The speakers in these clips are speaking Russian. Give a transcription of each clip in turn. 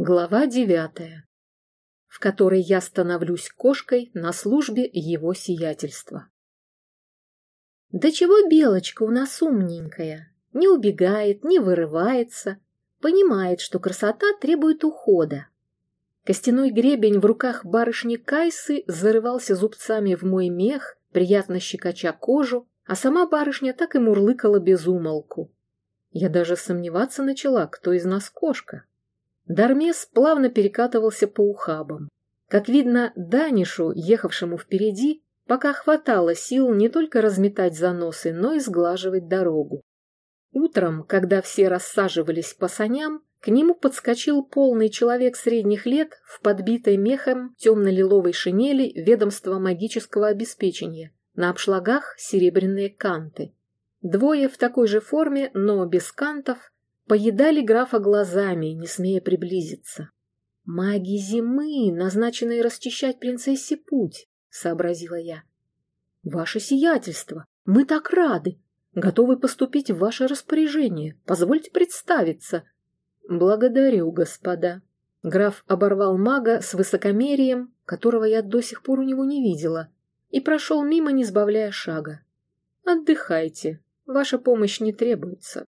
Глава девятая, в которой я становлюсь кошкой на службе его сиятельства. Да чего Белочка у нас умненькая, не убегает, не вырывается, понимает, что красота требует ухода. Костяной гребень в руках барышни Кайсы зарывался зубцами в мой мех, приятно щекоча кожу, а сама барышня так и мурлыкала без умолку. Я даже сомневаться начала, кто из нас кошка. Дармес плавно перекатывался по ухабам. Как видно, Данишу, ехавшему впереди, пока хватало сил не только разметать заносы, но и сглаживать дорогу. Утром, когда все рассаживались по саням, к нему подскочил полный человек средних лет в подбитой мехом темно-лиловой шинели ведомства магического обеспечения, на обшлагах серебряные канты. Двое в такой же форме, но без кантов, поедали графа глазами, не смея приблизиться. «Маги зимы, назначенные расчищать принцессе путь», — сообразила я. «Ваше сиятельство, мы так рады! Готовы поступить в ваше распоряжение. Позвольте представиться». «Благодарю, господа». Граф оборвал мага с высокомерием, которого я до сих пор у него не видела, и прошел мимо, не сбавляя шага. «Отдыхайте, ваша помощь не требуется».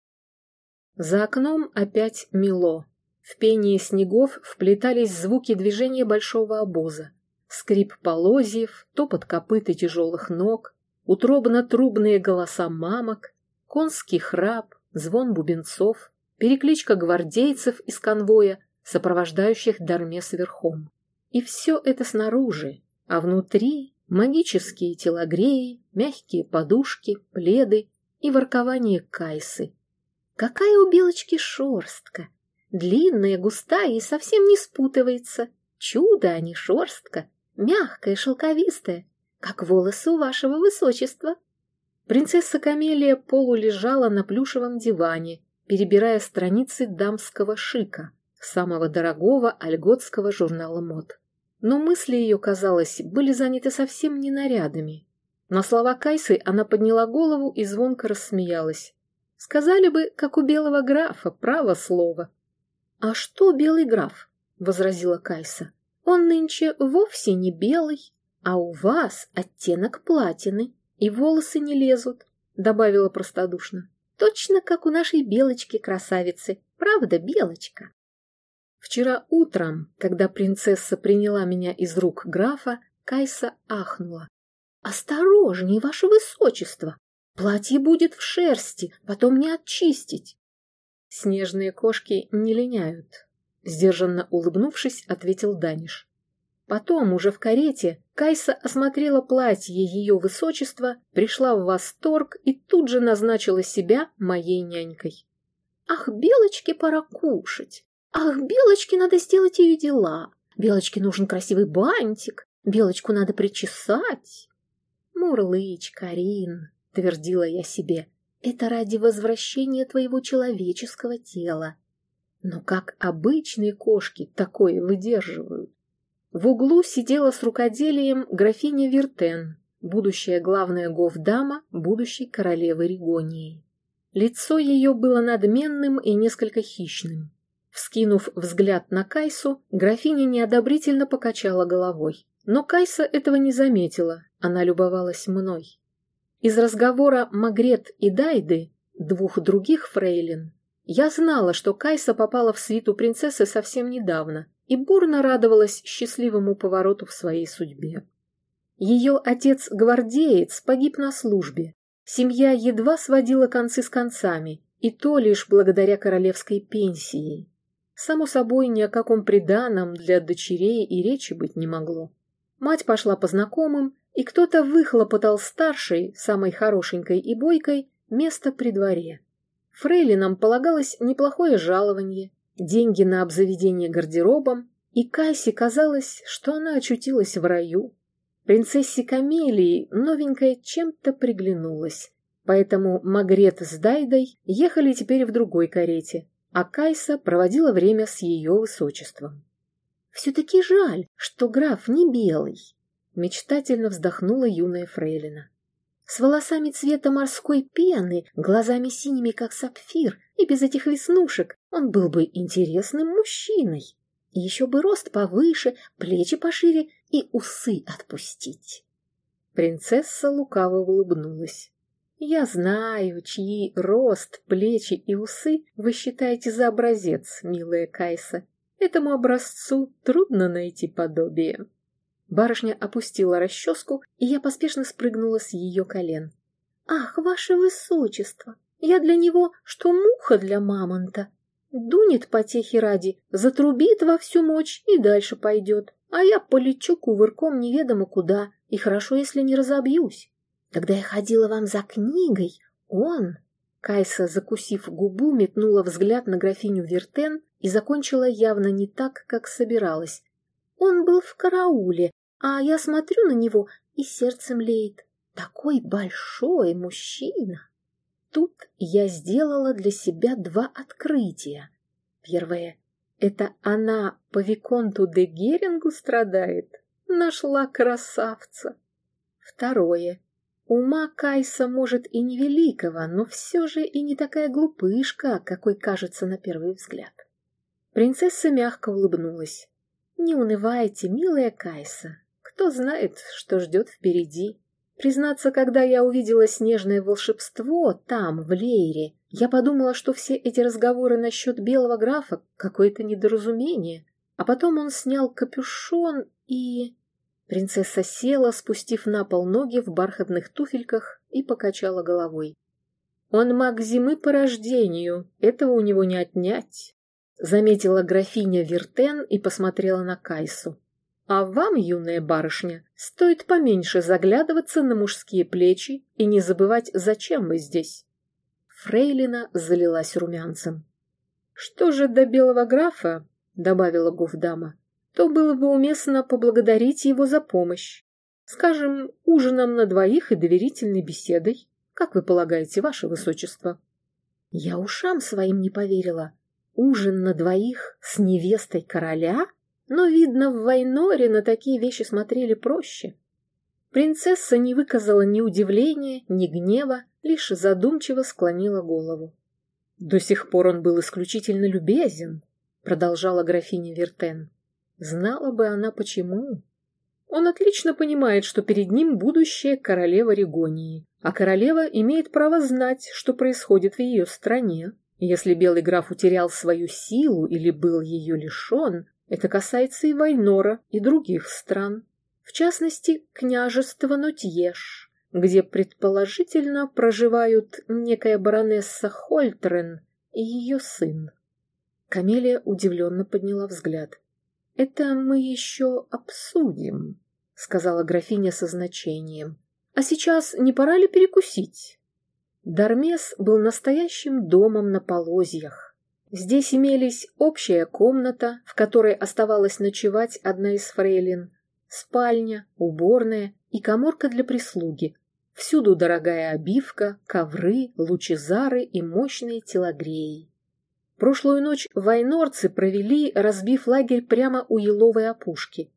За окном опять мело. В пении снегов вплетались звуки движения большого обоза. Скрип полозьев, топот копыт и тяжелых ног, утробно-трубные голоса мамок, конский храп, звон бубенцов, перекличка гвардейцев из конвоя, сопровождающих Дармес верхом. И все это снаружи, а внутри магические телогреи, мягкие подушки, пледы и воркование кайсы, Какая у белочки шерстка! Длинная, густая и совсем не спутывается. Чудо, а не шерстка. Мягкая, шелковистая, как волосы у вашего высочества. Принцесса Камелия полулежала на плюшевом диване, перебирая страницы дамского шика, самого дорогого альготского журнала мод. Но мысли ее, казалось, были заняты совсем не нарядами. На слова Кайсы она подняла голову и звонко рассмеялась. Сказали бы, как у белого графа, право слово. — А что белый граф? — возразила Кайса. — Он нынче вовсе не белый, а у вас оттенок платины, и волосы не лезут, — добавила простодушно. — Точно как у нашей белочки-красавицы. Правда, белочка? Вчера утром, когда принцесса приняла меня из рук графа, Кайса ахнула. «Осторожней, ваше высочество! Платье будет в шерсти, потом не очистить. Снежные кошки не линяют, сдержанно улыбнувшись, ответил Даниш. Потом, уже в карете, Кайса осмотрела платье ее высочества, пришла в восторг и тут же назначила себя моей нянькой. «Ах, Белочке пора кушать! Ах, Белочке надо сделать ее дела! Белочке нужен красивый бантик! Белочку надо причесать!» «Мурлыч, Карин!» Твердила я себе, это ради возвращения твоего человеческого тела. Но как обычные кошки такое выдерживают? В углу сидела с рукоделием графиня Виртен, будущая главная говдама будущей королевы Ригонии. Лицо ее было надменным и несколько хищным. Вскинув взгляд на Кайсу, графиня неодобрительно покачала головой. Но Кайса этого не заметила, она любовалась мной. Из разговора Магрет и Дайды, двух других фрейлин, я знала, что Кайса попала в свиту принцессы совсем недавно и бурно радовалась счастливому повороту в своей судьбе. Ее отец-гвардеец погиб на службе. Семья едва сводила концы с концами, и то лишь благодаря королевской пенсии. Само собой, ни о каком приданом для дочерей и речи быть не могло. Мать пошла по знакомым и кто-то выхлопотал старшей, самой хорошенькой и бойкой, место при дворе. Фрейлинам полагалось неплохое жалование, деньги на обзаведение гардеробом, и Кайсе казалось, что она очутилась в раю. Принцессе Камелии новенькая чем-то приглянулась, поэтому Магрет с Дайдой ехали теперь в другой карете, а Кайса проводила время с ее высочеством. «Все-таки жаль, что граф не белый», Мечтательно вздохнула юная фрейлина. С волосами цвета морской пены, глазами синими, как сапфир, и без этих веснушек он был бы интересным мужчиной. Еще бы рост повыше, плечи пошире и усы отпустить. Принцесса лукаво улыбнулась. Я знаю, чьи рост, плечи и усы вы считаете за образец, милая Кайса. Этому образцу трудно найти подобие. Барышня опустила расческу, и я поспешно спрыгнула с ее колен. «Ах, ваше высочество! Я для него, что муха для мамонта. Дунет потехи ради, затрубит во всю мощь и дальше пойдет, а я полечу кувырком неведомо куда, и хорошо, если не разобьюсь. Когда я ходила вам за книгой, он...» Кайса, закусив губу, метнула взгляд на графиню Вертен и закончила явно не так, как собиралась. Он был в карауле, а я смотрю на него и сердце млеет. Такой большой мужчина! Тут я сделала для себя два открытия. Первое — это она по Виконту де Герингу страдает. Нашла красавца. Второе — ума Кайса может и невеликого, но все же и не такая глупышка, какой кажется на первый взгляд. Принцесса мягко улыбнулась. «Не унывайте, милая Кайса. Кто знает, что ждет впереди?» Признаться, когда я увидела снежное волшебство там, в Лейре, я подумала, что все эти разговоры насчет белого графа — какое-то недоразумение. А потом он снял капюшон и... Принцесса села, спустив на пол ноги в бархатных туфельках и покачала головой. «Он маг зимы по рождению, этого у него не отнять», — заметила графиня Вертен и посмотрела на Кайсу. А вам, юная барышня, стоит поменьше заглядываться на мужские плечи и не забывать, зачем вы здесь. Фрейлина залилась румянцем. Что же до белого графа, добавила Гуфдама, то было бы уместно поблагодарить его за помощь. Скажем, ужином на двоих и доверительной беседой. Как вы полагаете, ваше высочество? Я ушам своим не поверила. Ужин на двоих с невестой короля? Но, видно, в Вайноре на такие вещи смотрели проще. Принцесса не выказала ни удивления, ни гнева, лишь задумчиво склонила голову. «До сих пор он был исключительно любезен», — продолжала графиня Вертен. «Знала бы она почему. Он отлично понимает, что перед ним будущая королева Регонии, а королева имеет право знать, что происходит в ее стране. Если белый граф утерял свою силу или был ее лишен, это касается и Вайнора, и других стран, в частности, княжества Нотьеш, где предположительно проживают некая баронесса Хольтрен и ее сын. Камелия удивленно подняла взгляд. «Это мы еще обсудим», — сказала графиня со значением. «А сейчас не пора ли перекусить?» Дармес был настоящим домом на полозьях, Здесь имелись общая комната, в которой оставалась ночевать одна из фрейлин, спальня, уборная и коморка для прислуги. Всюду дорогая обивка, ковры, лучезары и мощные телогреи. Прошлую ночь войнорцы провели, разбив лагерь прямо у еловой опушки.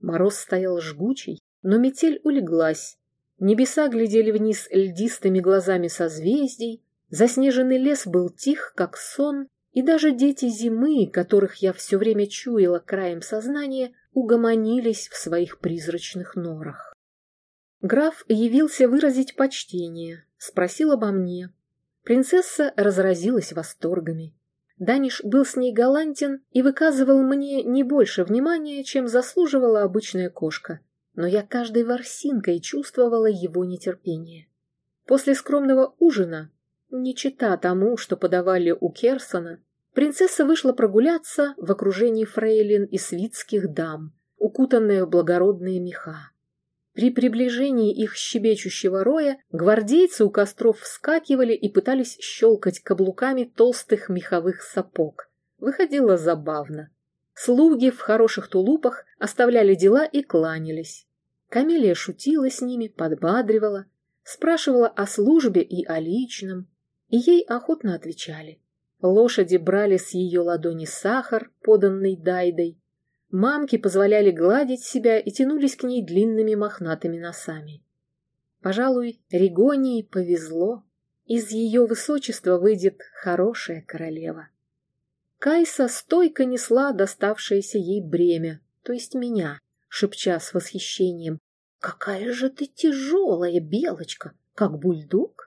Мороз стоял жгучий, но метель улеглась. Небеса глядели вниз льдистыми глазами созвездий, заснеженный лес был тих, как сон, и даже дети зимы, которых я все время чуяла краем сознания, угомонились в своих призрачных норах. Граф явился выразить почтение, спросил обо мне. Принцесса разразилась восторгами. Даниш был с ней галантен и выказывал мне не больше внимания, чем заслуживала обычная кошка, но я каждой ворсинкой чувствовала его нетерпение. После скромного ужина, не чита тому, что подавали у Керсона, Принцесса вышла прогуляться в окружении фрейлин и свитских дам, укутанная в благородные меха. При приближении их щебечущего роя гвардейцы у костров вскакивали и пытались щелкать каблуками толстых меховых сапог. Выходило забавно. Слуги в хороших тулупах оставляли дела и кланялись. Камелия шутила с ними, подбадривала, спрашивала о службе и о личном, и ей охотно отвечали. Лошади брали с ее ладони сахар, поданный Дайдой. Мамки позволяли гладить себя и тянулись к ней длинными мохнатыми носами. Пожалуй, Регонии повезло. Из ее высочества выйдет хорошая королева. Кайса стойко несла доставшееся ей бремя, то есть меня, шепча с восхищением. «Какая же ты тяжелая, белочка, как бульдог!»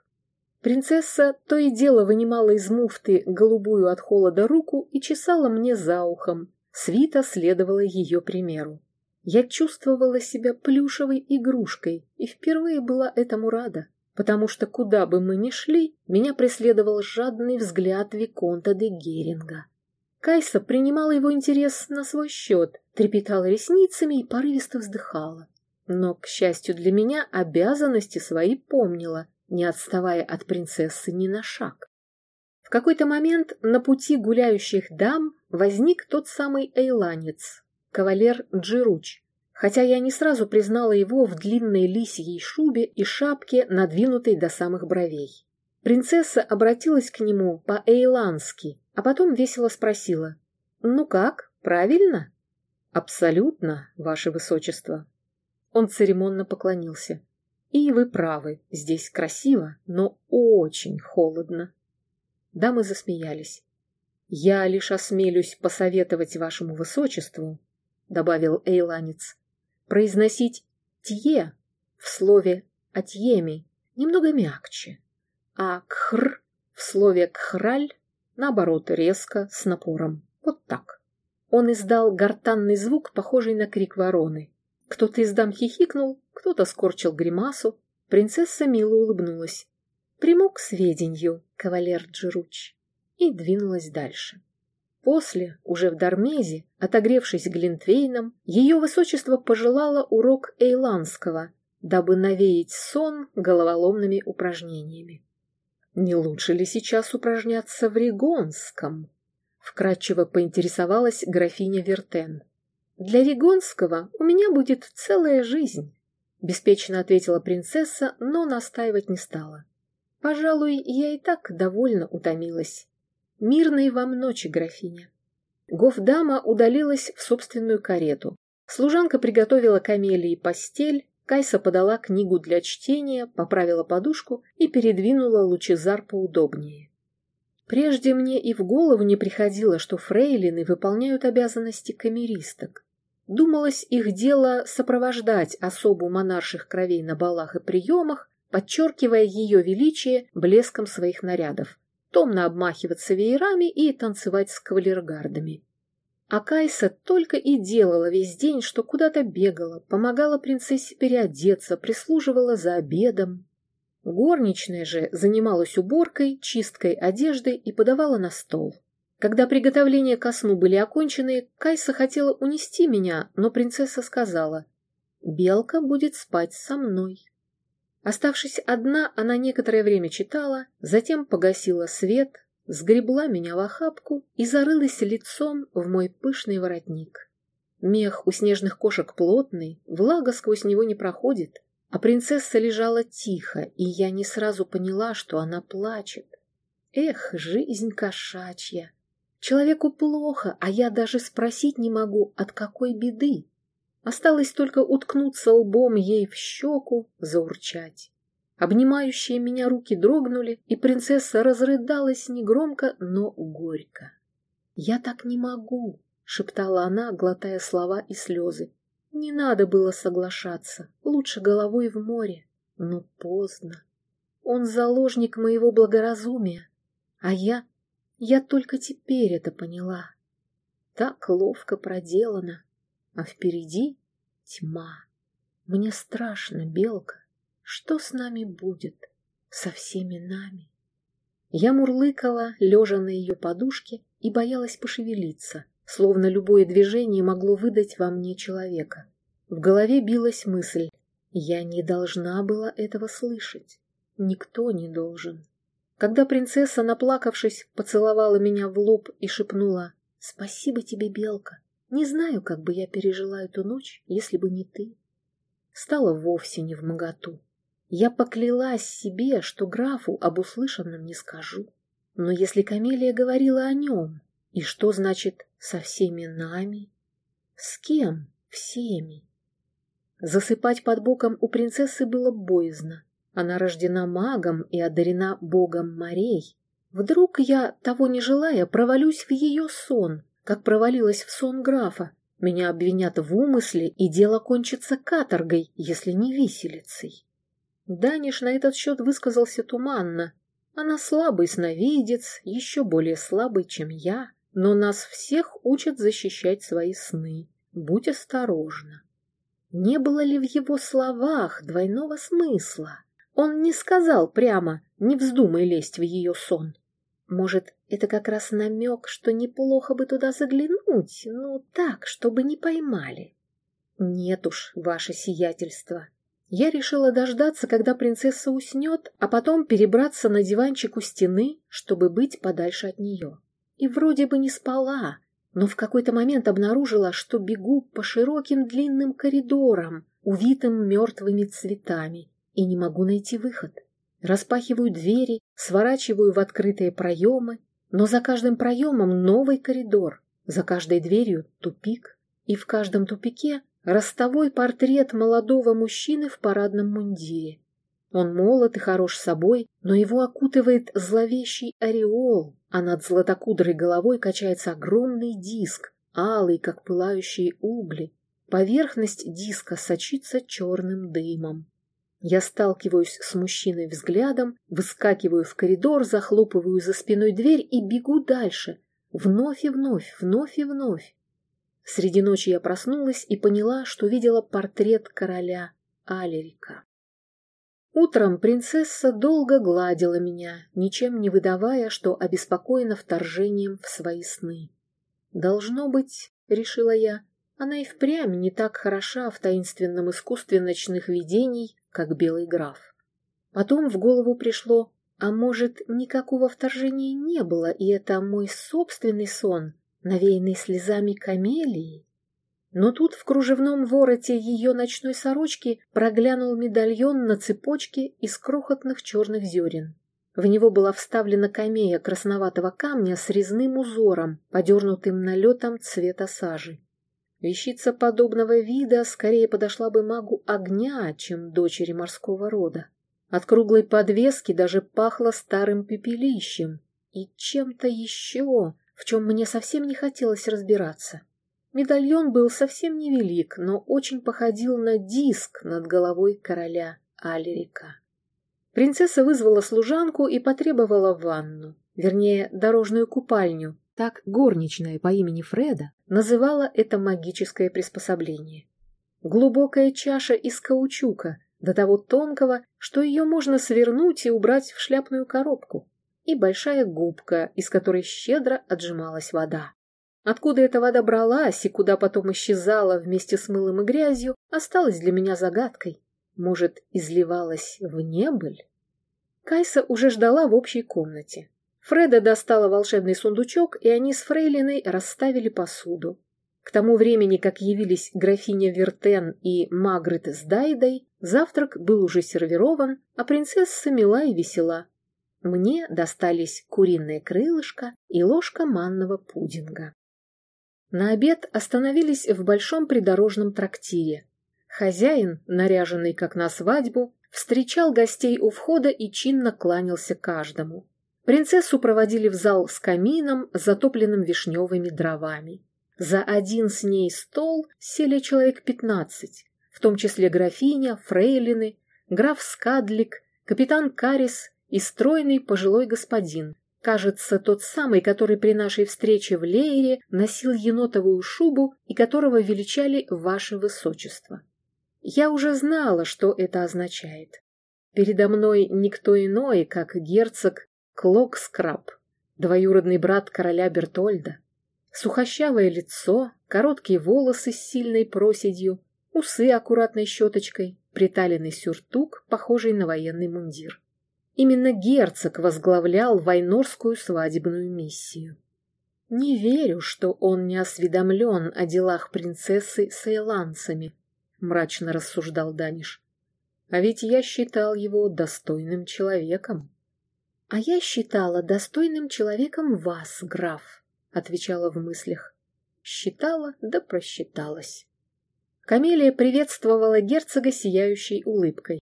Принцесса то и дело вынимала из муфты голубую от холода руку и чесала мне за ухом. Свита следовала ее примеру. Я чувствовала себя плюшевой игрушкой и впервые была этому рада, потому что куда бы мы ни шли, меня преследовал жадный взгляд Виконта де Геринга. Кайса принимала его интерес на свой счет, трепетала ресницами и порывисто вздыхала. Но, к счастью для меня, обязанности свои помнила, не отставая от принцессы ни на шаг. В какой-то момент на пути гуляющих дам возник тот самый эйланец, кавалер Джируч, хотя я не сразу признала его в длинной лисьей шубе и шапке, надвинутой до самых бровей. Принцесса обратилась к нему по-эйлански, а потом весело спросила. «Ну как, правильно?» «Абсолютно, ваше высочество». Он церемонно поклонился. «И вы правы, здесь красиво, но очень холодно». Дамы засмеялись. «Я лишь осмелюсь посоветовать вашему высочеству», — добавил эйланец, — «произносить «тье» в слове «атьеми» немного мягче, а «кхр» в слове «кхраль» наоборот, резко, с напором. Вот так. Он издал гортанный звук, похожий на крик вороны. Кто-то из дам хихикнул, кто-то скорчил гримасу. Принцесса мило улыбнулась. Приму к сведению, кавалер Джеруч. И двинулась дальше. После, уже в Дармезе, отогревшись Глинтвейном, ее высочество пожелало урок Эйландского, дабы навеять сон головоломными упражнениями. Не лучше ли сейчас упражняться в Ригонском? Вкратчиво поинтересовалась графиня Вертен. Для Ригонского у меня будет целая жизнь, беспечно ответила принцесса, но настаивать не стала. Пожалуй, я и так довольно утомилась. Мирной вам ночи, графиня. Гофдама удалилась в собственную карету. Служанка приготовила камелии постель, Кайса подала книгу для чтения, поправила подушку и передвинула лучезар поудобнее. Прежде мне и в голову не приходило, что фрейлины выполняют обязанности камеристок. Думалось, их дело сопровождать особу монарших кровей на балах и приемах, подчеркивая ее величие блеском своих нарядов, томно обмахиваться веерами и танцевать с кавалергардами. А Кайса только и делала весь день, что куда-то бегала, помогала принцессе переодеться, прислуживала за обедом. Горничная же занималась уборкой, чисткой одежды и подавала на стол. Когда приготовления ко сну были окончены, Кайса хотела унести меня, но принцесса сказала, «Белка будет спать со мной». Оставшись одна, она некоторое время читала, затем погасила свет, сгребла меня в охапку и зарылась лицом в мой пышный воротник. Мех у снежных кошек плотный, влага сквозь него не проходит, а принцесса лежала тихо, и я не сразу поняла, что она плачет. Эх, жизнь кошачья! Человеку плохо, а я даже спросить не могу, от какой беды. Осталось только уткнуться лбом ей в щеку, заурчать. Обнимающие меня руки дрогнули, и принцесса разрыдалась негромко, но горько. «Я так не могу», — шептала она, глотая слова и слезы. «Не надо было соглашаться, лучше головой в море, но поздно. Он заложник моего благоразумия, а я... я только теперь это поняла. Так ловко проделано, а впереди тьма. Мне страшно, Белка. Что с нами будет? Со всеми нами? Я мурлыкала, лежа на ее подушке, и боялась пошевелиться, словно любое движение могло выдать во мне человека. В голове билась мысль, я не должна была этого слышать. Никто не должен. Когда принцесса, наплакавшись, поцеловала меня в лоб и шепнула «Спасибо тебе, Белка. Не знаю, как бы я пережила эту ночь, если бы не ты». Стало вовсе не в моготу. Я поклялась себе, что графу об услышанном не скажу. Но если Камелия говорила о нем, и что значит «со всеми нами»? С кем всеми? Засыпать под боком у принцессы было боязно. Она рождена магом и одарена богом морей. Вдруг я, того не желая, провалюсь в ее сон, как провалилась в сон графа. Меня обвинят в умысле, и дело кончится каторгой, если не виселицей. Даниш на этот счет высказался туманно. Она слабый сновидец, еще более слабый, чем я, но нас всех учат защищать свои сны. Будь осторожна. Не было ли в его словах двойного смысла? Он не сказал прямо «не вздумай лезть в ее сон». Может, это как раз намек, что неплохо бы туда заглянуть, ну так, чтобы не поймали. Нет уж, ваше сиятельство. Я решила дождаться, когда принцесса уснет, а потом перебраться на диванчик у стены, чтобы быть подальше от нее. И вроде бы не спала, но в какой-то момент обнаружила, что бегу по широким длинным коридорам, увитым мертвыми цветами, и не могу найти выход. Распахиваю двери, сворачиваю в открытые проемы, но за каждым проемом новый коридор, за каждой дверью тупик, и в каждом тупике ростовой портрет молодого мужчины в парадном мундире. Он молод и хорош собой, но его окутывает зловещий ореол, а над златокудрой головой качается огромный диск, алый, как пылающие угли. Поверхность диска сочится черным дымом. Я сталкиваюсь с мужчиной взглядом, выскакиваю в коридор, захлопываю за спиной дверь и бегу дальше. Вновь и вновь, вновь и вновь. Среди ночи я проснулась и поняла, что видела портрет короля Алерика. Утром принцесса долго гладила меня, ничем не выдавая, что обеспокоена вторжением в свои сны. «Должно быть, — решила я, — она и впрямь не так хороша в таинственном искусстве ночных видений, как белый граф. Потом в голову пришло, а может, никакого вторжения не было, и это мой собственный сон, навеянный слезами камелии? Но тут в кружевном вороте ее ночной сорочки проглянул медальон на цепочке из крохотных черных зерен. В него была вставлена камея красноватого камня с резным узором, подернутым налетом цвета сажи. Вещица подобного вида скорее подошла бы магу огня, чем дочери морского рода. От круглой подвески даже пахло старым пепелищем и чем-то еще, в чем мне совсем не хотелось разбираться. Медальон был совсем невелик, но очень походил на диск над головой короля Алерика. Принцесса вызвала служанку и потребовала ванну, вернее, дорожную купальню, так горничная по имени Фреда называла это магическое приспособление. Глубокая чаша из каучука, до того тонкого, что ее можно свернуть и убрать в шляпную коробку, и большая губка, из которой щедро отжималась вода. Откуда эта вода бралась и куда потом исчезала вместе с мылом и грязью, осталось для меня загадкой. Может, изливалась в небыль? Кайса уже ждала в общей комнате. Фреда достала волшебный сундучок, и они с Фрейлиной расставили посуду. К тому времени, как явились графиня Вертен и Магрет с Дайдой, завтрак был уже сервирован, а принцесса мила и весела. Мне достались куриное крылышко и ложка манного пудинга. На обед остановились в большом придорожном трактире. Хозяин, наряженный как на свадьбу, встречал гостей у входа и чинно кланялся каждому. Принцессу проводили в зал с камином, затопленным вишневыми дровами. За один с ней стол сели человек пятнадцать, в том числе графиня, фрейлины, граф Скадлик, капитан Карис и стройный пожилой господин. Кажется, тот самый, который при нашей встрече в Лейере носил енотовую шубу и которого величали «Ваше Высочество». Я уже знала, что это означает. Передо мной никто иной, как герцог Клокскраб, двоюродный брат короля Бертольда. Сухощавое лицо, короткие волосы с сильной проседью, усы аккуратной щеточкой, приталенный сюртук, похожий на военный мундир. Именно герцог возглавлял войнорскую свадебную миссию. Не верю, что он не осведомлен о делах принцессы с эйланцами, мрачно рассуждал Даниш. А ведь я считал его достойным человеком. «А я считала достойным человеком вас, граф», — отвечала в мыслях. Считала, да просчиталась. Камелия приветствовала герцога сияющей улыбкой.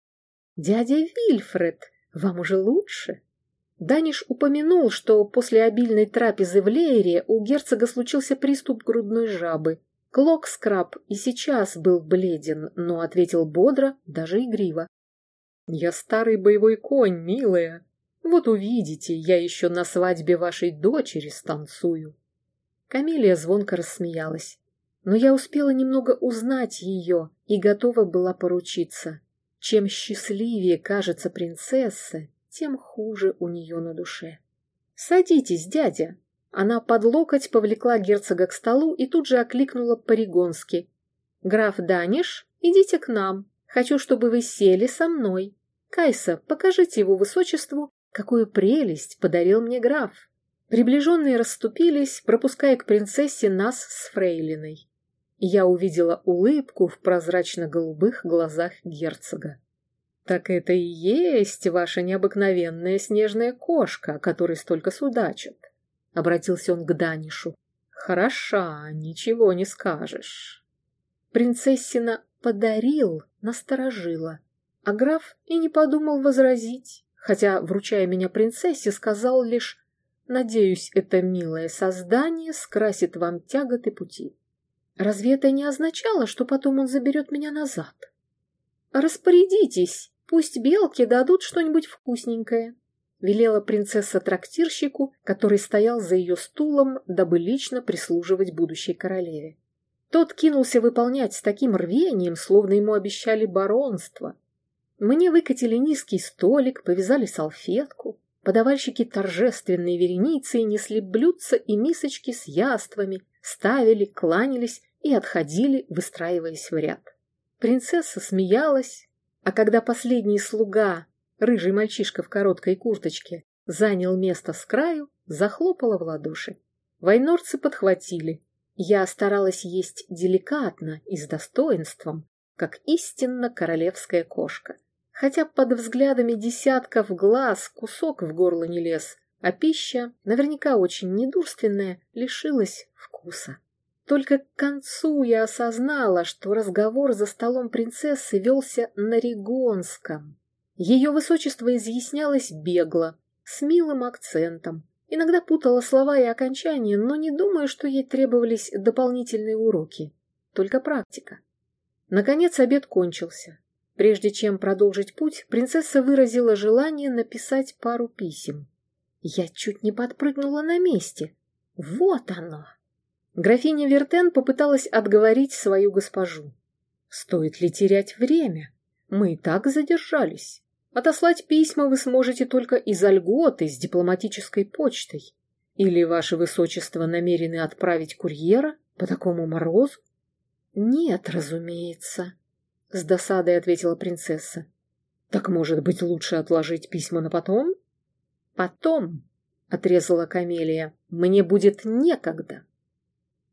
«Дядя Вильфред, вам уже лучше?» Даниш упомянул, что после обильной трапезы в Лейере у герцога случился приступ грудной жабы. Клокскраб и сейчас был бледен, но ответил бодро, даже игриво. «Я старый боевой конь, милая. Вот увидите, я еще на свадьбе вашей дочери станцую». Камелия звонко рассмеялась. Но я успела немного узнать ее и готова была поручиться. Чем счастливее кажется принцесса, тем хуже у нее на душе. «Садитесь, дядя!» Она под локоть повлекла герцога к столу и тут же окликнула по-ригонски. «Граф Даниш, идите к нам. Хочу, чтобы вы сели со мной. Кайса, покажите его высочеству, какую прелесть подарил мне граф». Приближенные расступились, пропуская к принцессе нас с фрейлиной. Я увидела улыбку в прозрачно-голубых глазах герцога. «Так это и есть ваша необыкновенная снежная кошка, о которой столько судачат», — обратился он к Данишу. «Хороша, ничего не скажешь». Принцессина подарил, насторожила, а граф и не подумал возразить, хотя, вручая меня принцессе, сказал лишь «Надеюсь, это милое создание скрасит вам тяготы пути». Разве это не означало, что потом он заберет меня назад? «Распорядитесь!» Пусть белки дадут что-нибудь вкусненькое, — велела принцесса трактирщику, который стоял за ее стулом, дабы лично прислуживать будущей королеве. Тот кинулся выполнять с таким рвением, словно ему обещали баронство. Мне выкатили низкий столик, повязали салфетку. Подавальщики торжественной вереницей несли блюдца и мисочки с яствами, ставили, кланялись и отходили, выстраиваясь в ряд. Принцесса смеялась, а когда последний слуга, рыжий мальчишка в короткой курточке, занял место с краю, захлопала в ладоши. Войнорцы подхватили. Я старалась есть деликатно и с достоинством, как истинно королевская кошка. Хотя под взглядами десятков глаз кусок в горло не лез, а пища, наверняка очень недурственная, лишилась вкуса. Только к концу я осознала, что разговор за столом принцессы велся на ригонском. Ее высочество изъяснялось бегло, с милым акцентом. Иногда путала слова и окончания, но не думаю, что ей требовались дополнительные уроки. Только практика. Наконец обед кончился. Прежде чем продолжить путь, принцесса выразила желание написать пару писем. Я чуть не подпрыгнула на месте. Вот оно! Графиня Вертен попыталась отговорить свою госпожу. «Стоит ли терять время? Мы и так задержались. Отослать письма вы сможете только из Альготы с дипломатической почтой. Или ваше высочество намерены отправить курьера по такому морозу?» «Нет, разумеется», — с досадой ответила принцесса. «Так, может быть, лучше отложить письма на потом?» «Потом», — отрезала Камелия, — «мне будет некогда».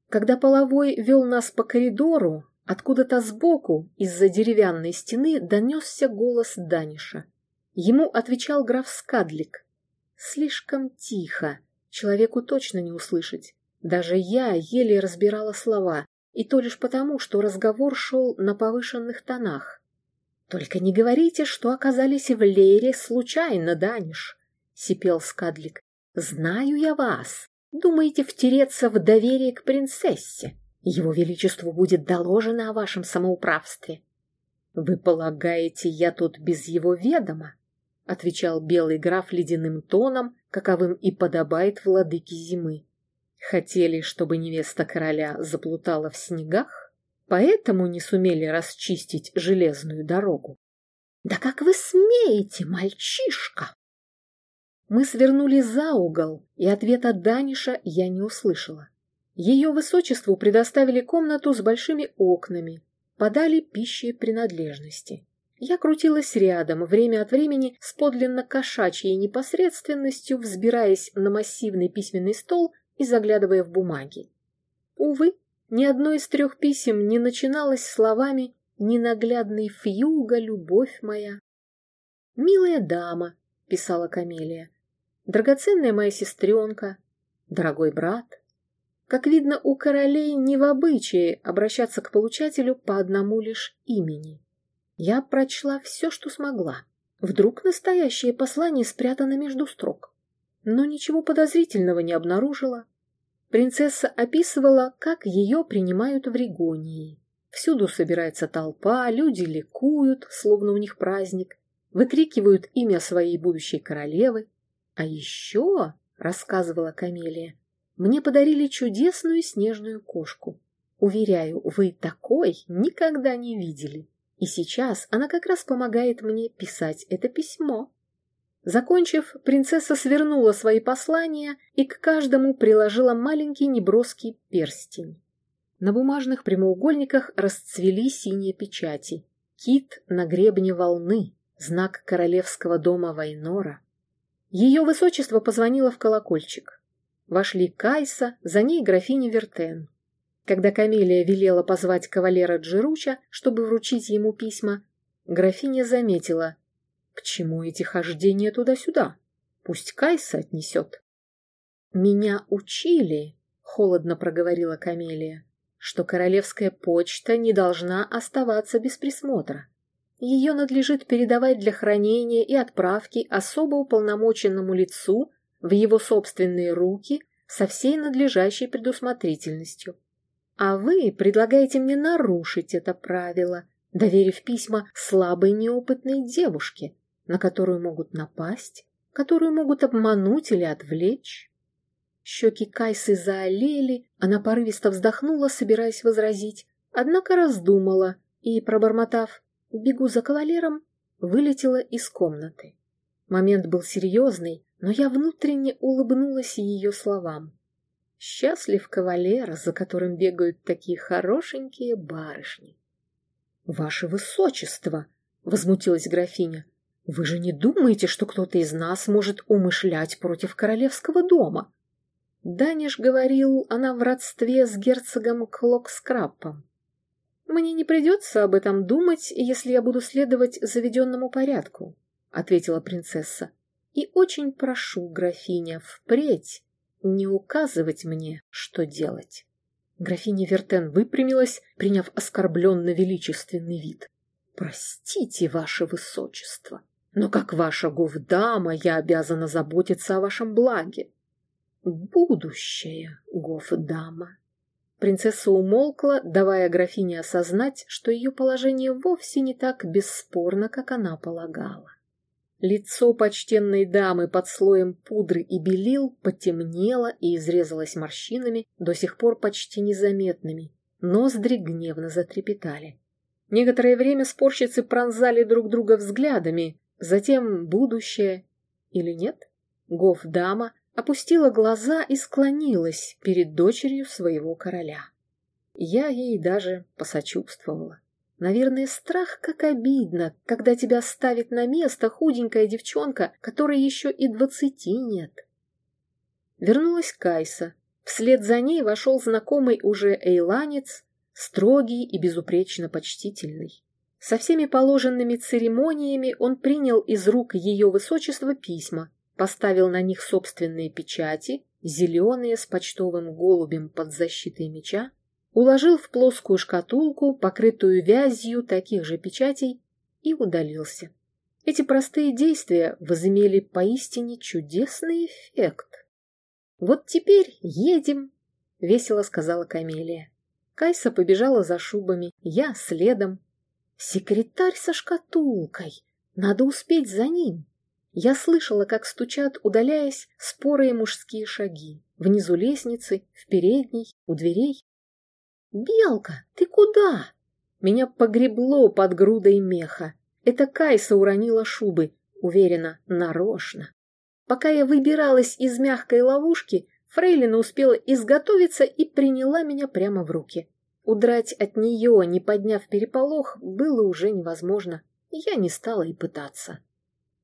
Когда половой вел нас по коридору, откуда-то сбоку, из-за деревянной стены, донесся голос Даниша. Ему отвечал граф Скадлик. Слишком тихо, человеку точно не услышать. Даже я еле разбирала слова, и то лишь потому, что разговор шел на повышенных тонах. «Только не говорите, что оказались в Лере случайно, Даниш», — сипел Скадлик. «Знаю я вас. Думаете втереться в доверие к принцессе? Его Величеству будет доложено о вашем самоуправстве. — Вы полагаете, я тут без его ведома? — отвечал белый граф ледяным тоном, каковым и подобает владыке зимы. Хотели, чтобы невеста короля заплутала в снегах, поэтому не сумели расчистить железную дорогу. — Да как вы смеете, мальчишка! Мы свернули за угол, и ответа Даниша я не услышала. Ее высочеству предоставили комнату с большими окнами, подали пищи и принадлежности. Я крутилась рядом, время от времени с подлинно кошачьей непосредственностью, взбираясь на массивный письменный стол и заглядывая в бумаги. Увы, ни одно из трех писем не начиналось словами «Ненаглядный фьюга, любовь моя». «Милая дама», — писала Камелия, драгоценная моя сестренка, дорогой брат. Как видно, у королей не в обычае обращаться к получателю по одному лишь имени. Я прочла все, что смогла. Вдруг настоящее послание спрятано между строк. Но ничего подозрительного не обнаружила. Принцесса описывала, как ее принимают в Регонии. Всюду собирается толпа, люди ликуют, словно у них праздник, выкрикивают имя своей будущей королевы. А еще, рассказывала Камелия, мне подарили чудесную снежную кошку. Уверяю, вы такой никогда не видели. И сейчас она как раз помогает мне писать это письмо. Закончив, принцесса свернула свои послания и к каждому приложила маленький неброский перстень. На бумажных прямоугольниках расцвели синие печати. Кит на гребне волны, знак королевского дома Вайнора. Ее высочество позвонило в колокольчик. Вошли Кайса, за ней графиня Вертен. Когда Камелия велела позвать кавалера Джеруча, чтобы вручить ему письма, графиня заметила, к чему эти хождения туда-сюда? Пусть Кайса отнесет. «Меня учили», — холодно проговорила Камелия, «что королевская почта не должна оставаться без присмотра. Ее надлежит передавать для хранения и отправки особо уполномоченному лицу в его собственные руки со всей надлежащей предусмотрительностью. А вы предлагаете мне нарушить это правило, доверив письма слабой неопытной девушке, на которую могут напасть, которую могут обмануть или отвлечь. Щеки Кайсы заолели, она порывисто вздохнула, собираясь возразить, однако раздумала и, пробормотав «бегу за кавалером», вылетела из комнаты. Момент был серьезный, но я внутренне улыбнулась ее словам. Счастлив кавалер, за которым бегают такие хорошенькие барышни. — Ваше высочество! — возмутилась графиня. Вы же не думаете, что кто-то из нас может умышлять против королевского дома? Даниш говорил, она в родстве с герцогом Клокскраппом. Мне не придется об этом думать, если я буду следовать заведенному порядку, ответила принцесса. И очень прошу, графиня, впредь не указывать мне, что делать. Графиня Вертен выпрямилась, приняв оскорбленно величественный вид. «Простите, ваше высочество, но как ваша говдама я обязана заботиться о вашем благе. Будущее, говдама. Принцесса умолкла, давая графине осознать, что ее положение вовсе не так бесспорно, как она полагала. Лицо почтенной дамы под слоем пудры и белил потемнело и изрезалось морщинами, до сих пор почти незаметными. Ноздри гневно затрепетали. Некоторое время спорщицы пронзали друг друга взглядами, затем будущее или нет? Гоф-дама опустила глаза и склонилась перед дочерью своего короля. Я ей даже посочувствовала. Наверное, страх как обидно, когда тебя ставит на место худенькая девчонка, которой еще и двадцати нет. Вернулась Кайса. Вслед за ней вошел знакомый уже эйланец, строгий и безупречно почтительный. Со всеми положенными церемониями он принял из рук ее высочества письма, поставил на них собственные печати, зеленые с почтовым голубем под защитой меча, уложил в плоскую шкатулку, покрытую вязью таких же печатей, и удалился. Эти простые действия возымели поистине чудесный эффект. «Вот теперь едем», — весело сказала Камелия. Кайса побежала за шубами, я следом, Секретарь со шкатулкой. Надо успеть за ним. Я слышала, как стучат, удаляясь, спорые мужские шаги. Внизу лестницы, в передней, у дверей. «Белка, ты куда?» Меня погребло под грудой меха. Это Кайса уронила шубы, уверена, нарочно. Пока я выбиралась из мягкой ловушки, Фрейлина успела изготовиться и приняла меня прямо в руки. Удрать от нее, не подняв переполох, было уже невозможно, я не стала и пытаться.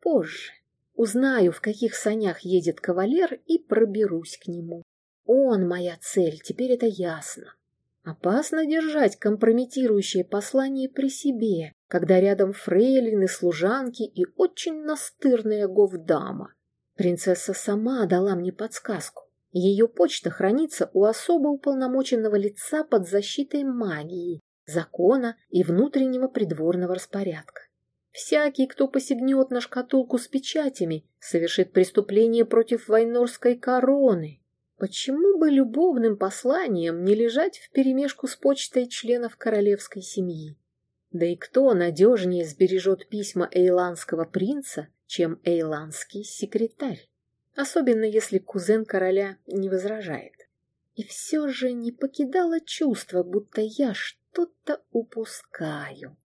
Позже узнаю, в каких санях едет кавалер, и проберусь к нему. Он моя цель, теперь это ясно. Опасно держать компрометирующее послание при себе, когда рядом фрейлины, служанки и очень настырная говдама. Принцесса сама дала мне подсказку. Ее почта хранится у особо уполномоченного лица под защитой магии, закона и внутреннего придворного распорядка. Всякий, кто посягнет на шкатулку с печатями, совершит преступление против Вайнорской короны. Почему бы любовным посланием не лежать вперемешку с почтой членов королевской семьи? Да и кто надежнее сбережет письма эйландского принца, чем эйландский секретарь? Особенно если кузен короля не возражает. И все же не покидало чувство, будто я что-то упускаю.